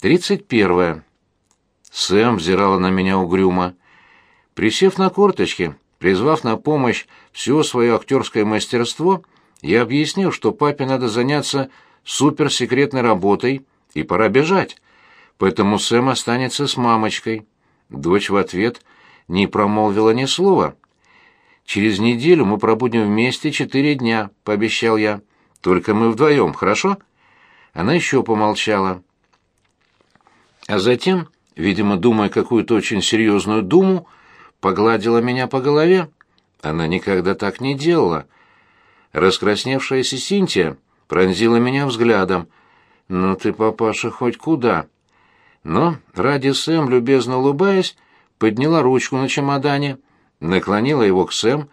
Тридцать первое. Сэм взирала на меня угрюмо. Присев на корточки, призвав на помощь все свое актерское мастерство, я объяснил, что папе надо заняться суперсекретной работой, и пора бежать. Поэтому Сэм останется с мамочкой. Дочь в ответ не промолвила ни слова. «Через неделю мы пробудем вместе четыре дня», — пообещал я. «Только мы вдвоем, хорошо?» Она еще помолчала. А затем, видимо, думая какую-то очень серьезную думу, погладила меня по голове. Она никогда так не делала. Раскрасневшаяся Синтия пронзила меня взглядом. «Ну ты, папаша, хоть куда?» Но ради Сэм, любезно улыбаясь, подняла ручку на чемодане, наклонила его к Сэм,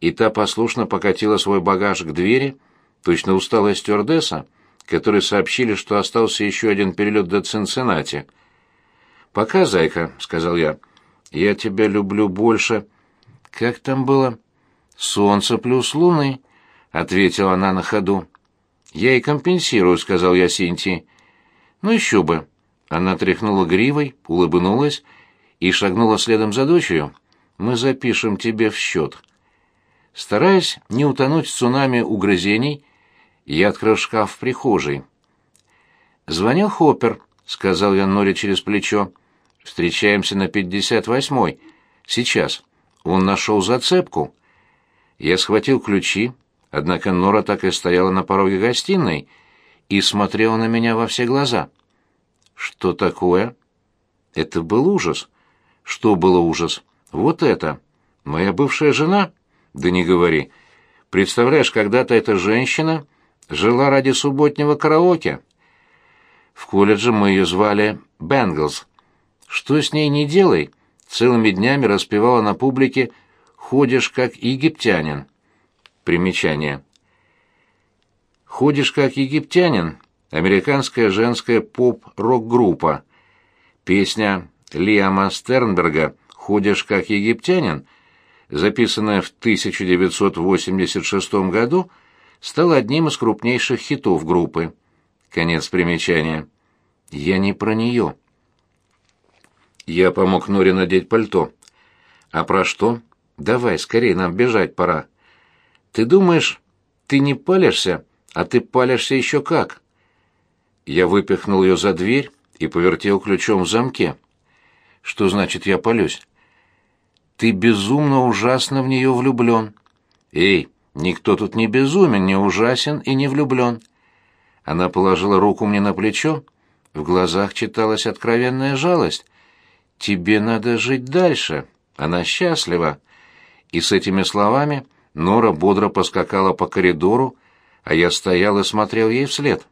и та послушно покатила свой багаж к двери, точно усталая стюардесса, которой сообщили, что остался еще один перелет до Цинциннати. «Пока, зайка», — сказал я. «Я тебя люблю больше». «Как там было?» «Солнце плюс луны», — ответила она на ходу. «Я и компенсирую», — сказал я Синтии. «Ну еще бы». Она тряхнула гривой, улыбнулась и шагнула следом за дочерью. «Мы запишем тебе в счет». Стараясь не утонуть цунами угрызений, я открыл шкаф в прихожей. «Звонил Хоппер», — сказал я Норе через плечо. «Встречаемся на пятьдесят восьмой. Сейчас. Он нашел зацепку». Я схватил ключи, однако Нора так и стояла на пороге гостиной и смотрела на меня во все глаза. «Что такое?» «Это был ужас». «Что было ужас?» «Вот это. Моя бывшая жена?» «Да не говори. Представляешь, когда-то эта женщина жила ради субботнего караоке. В колледже мы ее звали Бенглс. Что с ней не делай, целыми днями распевала на публике «Ходишь как египтянин». Примечание. «Ходишь как египтянин» — американская женская поп-рок-группа. Песня Лиама Стернберга «Ходишь как египтянин», записанная в 1986 году, — стал одним из крупнейших хитов группы. Конец примечания. Я не про нее. Я помог Норе надеть пальто. А про что? Давай, скорее, нам бежать пора. Ты думаешь, ты не палишься, а ты палишься еще как? Я выпихнул ее за дверь и повертел ключом в замке. Что значит я палюсь? Ты безумно ужасно в нее влюблен. Эй, Никто тут не безумен, не ужасен и не влюблен. Она положила руку мне на плечо, в глазах читалась откровенная жалость. «Тебе надо жить дальше, она счастлива». И с этими словами Нора бодро поскакала по коридору, а я стоял и смотрел ей вслед.